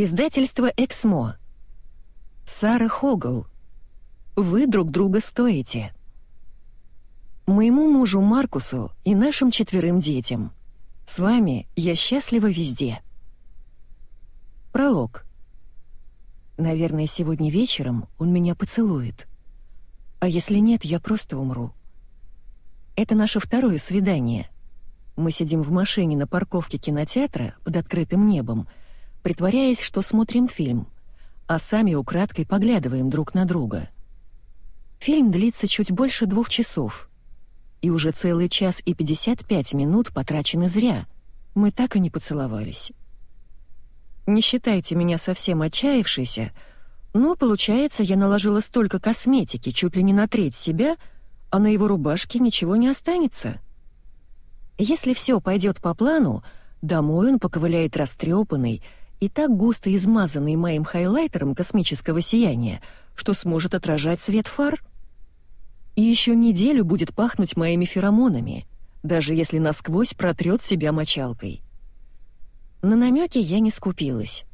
Издательство «Эксмо». Сара Хогл. Вы друг друга стоите. Моему мужу Маркусу и нашим четверым детям. С вами я счастлива везде. Пролог. Наверное, сегодня вечером он меня поцелует. А если нет, я просто умру. Это наше второе свидание. Мы сидим в машине на парковке кинотеатра под открытым небом — притворяясь, что смотрим фильм, а сами украдкой поглядываем друг на друга. Фильм длится чуть больше двух часов. И уже целый час и 55 минут потрачены зря. Мы так и не поцеловались. Не считайте меня совсем отчаявшейся, но, получается, я наложила столько косметики, чуть ли не на треть себя, а на его рубашке ничего не останется. Если все пойдет по плану, домой он поковыляет растрепанный, и так густо измазанный моим хайлайтером космического сияния, что сможет отражать свет фар. И еще неделю будет пахнуть моими феромонами, даже если насквозь протрет себя мочалкой. На намеки я не скупилась.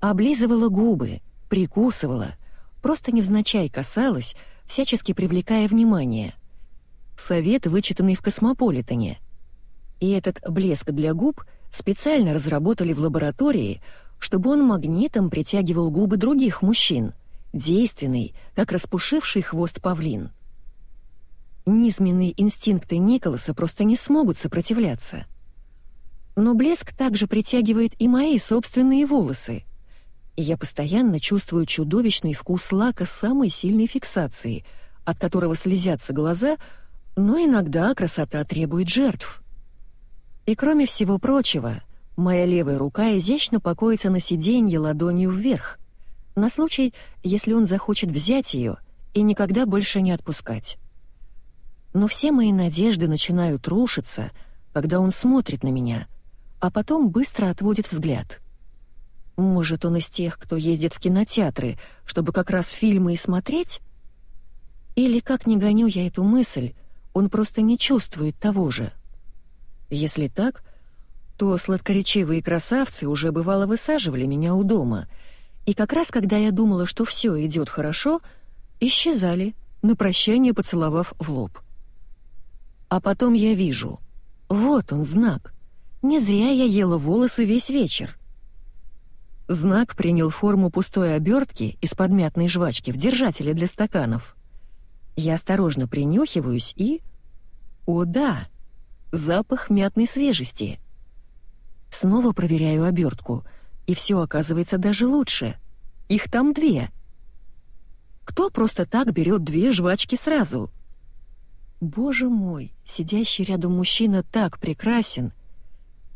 Облизывала губы, прикусывала, просто невзначай касалась, всячески привлекая внимание. Совет, вычитанный в «Космополитене». И этот блеск для губ — специально разработали в лаборатории, чтобы он магнитом притягивал губы других мужчин, действенный, как распушивший хвост павлин. Низменные инстинкты Николаса просто не смогут сопротивляться. Но блеск также притягивает и мои собственные волосы. Я постоянно чувствую чудовищный вкус лака самой сильной фиксации, от которого слезятся глаза, но иногда красота требует жертв. И кроме всего прочего, моя левая рука изящно покоится на сиденье ладонью вверх, на случай, если он захочет взять ее и никогда больше не отпускать. Но все мои надежды начинают рушиться, когда он смотрит на меня, а потом быстро отводит взгляд. Может, он из тех, кто ездит в кинотеатры, чтобы как раз фильмы и смотреть? Или, как не гоню я эту мысль, он просто не чувствует того же. Если так, то сладкоречивые красавцы уже бывало высаживали меня у дома, и как раз когда я думала, что все идет хорошо, исчезали, на прощание поцеловав в лоб. А потом я вижу. Вот он, знак. Не зря я ела волосы весь вечер. Знак принял форму пустой обертки из подмятной жвачки в держателе для стаканов. Я осторожно принюхиваюсь и... О да! Запах мятной свежести. Снова проверяю обертку, и все оказывается даже лучше. Их там две. Кто просто так берет две жвачки сразу? Боже мой, сидящий рядом мужчина так прекрасен.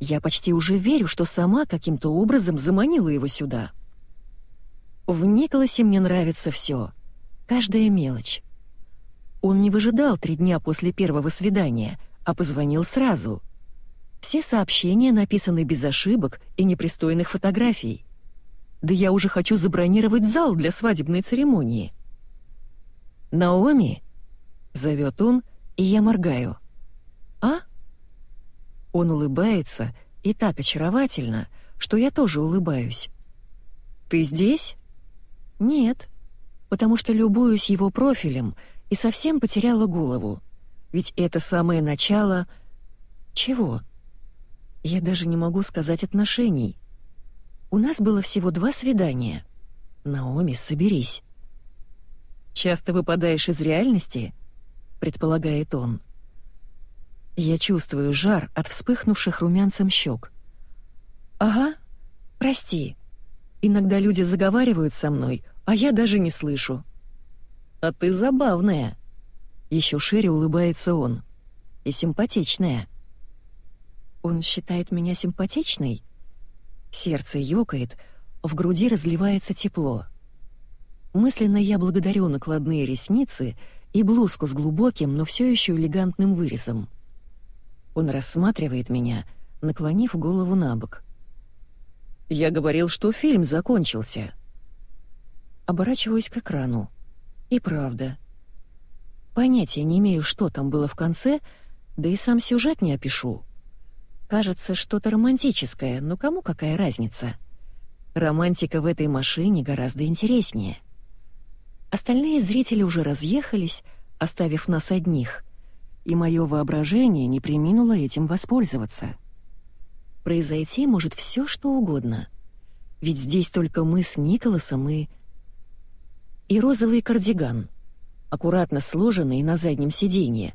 Я почти уже верю, что сама каким-то образом заманила его сюда. В Николасе мне нравится все, каждая мелочь. Он не выжидал три дня после первого свидания — а позвонил сразу. Все сообщения написаны без ошибок и непристойных фотографий. Да я уже хочу забронировать зал для свадебной церемонии. «Наоми?» — зовет он, и я моргаю. «А?» Он улыбается, и так очаровательно, что я тоже улыбаюсь. «Ты здесь?» «Нет, потому что любуюсь его профилем и совсем потеряла голову. Ведь это самое начало... Чего? Я даже не могу сказать отношений. У нас было всего два свидания. Наоми, соберись. «Часто выпадаешь из реальности?» — предполагает он. Я чувствую жар от вспыхнувших румянцем щек. «Ага, прости. Иногда люди заговаривают со мной, а я даже не слышу». «А ты забавная», еще шире улыбается он. И симпатичная. Он считает меня симпатичной? Сердце ёкает, в груди разливается тепло. Мысленно я благодарю накладные ресницы и блузку с глубоким, но все еще элегантным вырезом. Он рассматривает меня, наклонив голову на бок. «Я говорил, что фильм закончился». Оборачиваюсь к экрану. И правда — Понятия не имею, что там было в конце, да и сам сюжет не опишу. Кажется, что-то романтическое, но кому какая разница? Романтика в этой машине гораздо интереснее. Остальные зрители уже разъехались, оставив нас одних, и мое воображение не приминуло этим воспользоваться. Произойти может все, что угодно. Ведь здесь только мы с Николасом и... И розовый кардиган, аккуратно сложенный на заднем сиденье,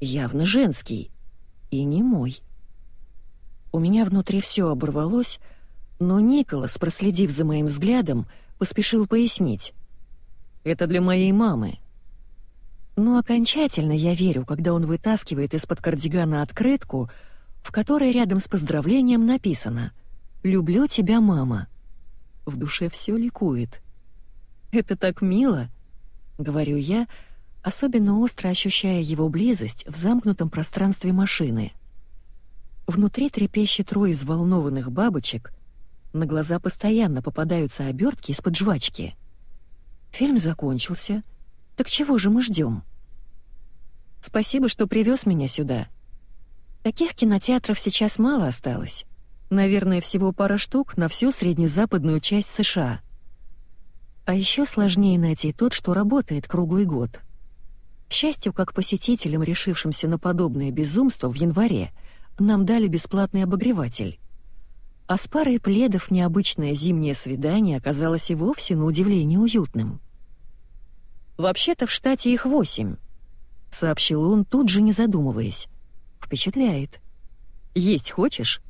явно женский, и не мой. У меня внутри все оборвалось, но Николас, проследив за моим взглядом, поспешил пояснить. «Это для моей мамы». Но окончательно я верю, когда он вытаскивает из-под кардигана открытку, в которой рядом с поздравлением написано «Люблю тебя, мама». В душе все ликует. «Это так мило», — говорю я, особенно остро ощущая его близость в замкнутом пространстве машины. Внутри трепещет рой взволнованных бабочек, на глаза постоянно попадаются обертки из-под жвачки. Фильм закончился. Так чего же мы ждем? Спасибо, что привез меня сюда. Таких кинотеатров сейчас мало осталось. Наверное, всего пара штук на всю среднезападную часть США. А еще сложнее найти тот, что работает круглый год. К счастью, как посетителям, решившимся на подобное безумство в январе, нам дали бесплатный обогреватель. А с парой пледов необычное зимнее свидание оказалось и вовсе на удивление уютным. «Вообще-то в штате их восемь», — сообщил он, тут же не задумываясь. «Впечатляет. Есть хочешь?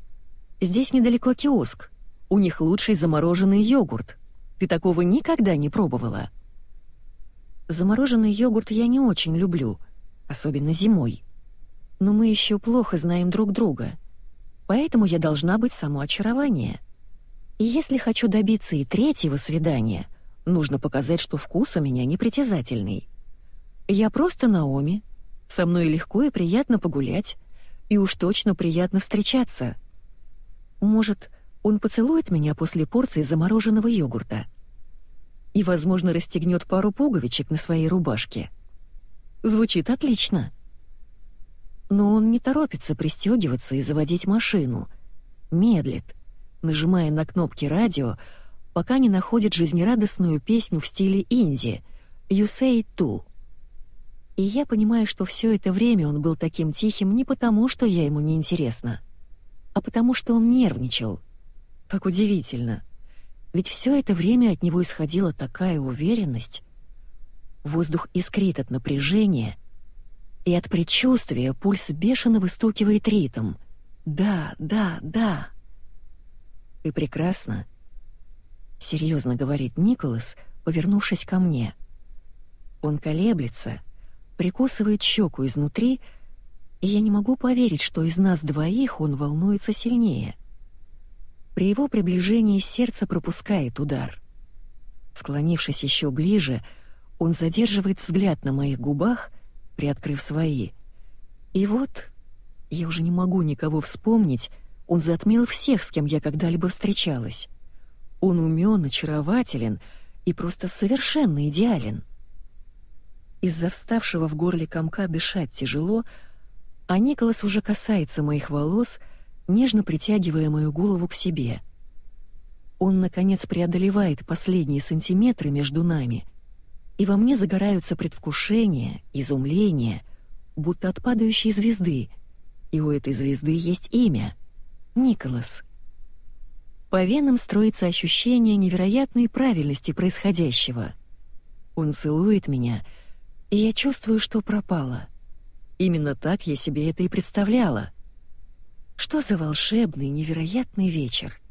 Здесь недалеко киоск. У них лучший замороженный йогурт. Ты такого никогда не пробовала?» Замороженный йогурт я не очень люблю, особенно зимой но мы еще плохо знаем друг друга, поэтому я должна быть само очарование. И если хочу добиться и третьего свидания, нужно показать, что вкус у меня непритязательный. Я просто Наоми, со мной легко и приятно погулять, и уж точно приятно встречаться. Может, он поцелует меня после порции замороженного йогурта и, возможно, расстегнет пару пуговичек на своей рубашке. Звучит отлично но он не торопится пристегиваться и заводить машину. Медлит, нажимая на кнопки радио, пока не находит жизнерадостную песню в стиле инди «You say too». И я понимаю, что все это время он был таким тихим не потому, что я ему не интересна, а потому что он нервничал. Как удивительно. Ведь все это время от него исходила такая уверенность. Воздух искрит от напряжения, и от предчувствия пульс бешено выстукивает ритм. «Да, да, да!» «Ты прекрасна», — серьезно говорит Николас, повернувшись ко мне. Он колеблется, прикусывает щеку изнутри, и я не могу поверить, что из нас двоих он волнуется сильнее. При его приближении сердце пропускает удар. Склонившись еще ближе, он задерживает взгляд на моих губах — приоткрыв свои. И вот, я уже не могу никого вспомнить, он затмил всех, с кем я когда-либо встречалась. Он умен, очарователен и просто совершенно идеален. Из-за вставшего в горле комка дышать тяжело, а Николас уже касается моих волос, нежно притягивая мою голову к себе. Он, наконец, преодолевает последние сантиметры между нами и во мне загораются предвкушение, изумление, будто от падающей звезды, и у этой звезды есть имя — Николас. По венам строится ощущение невероятной правильности происходящего. Он целует меня, и я чувствую, что пропала. Именно так я себе это и представляла. Что за волшебный, невероятный вечер.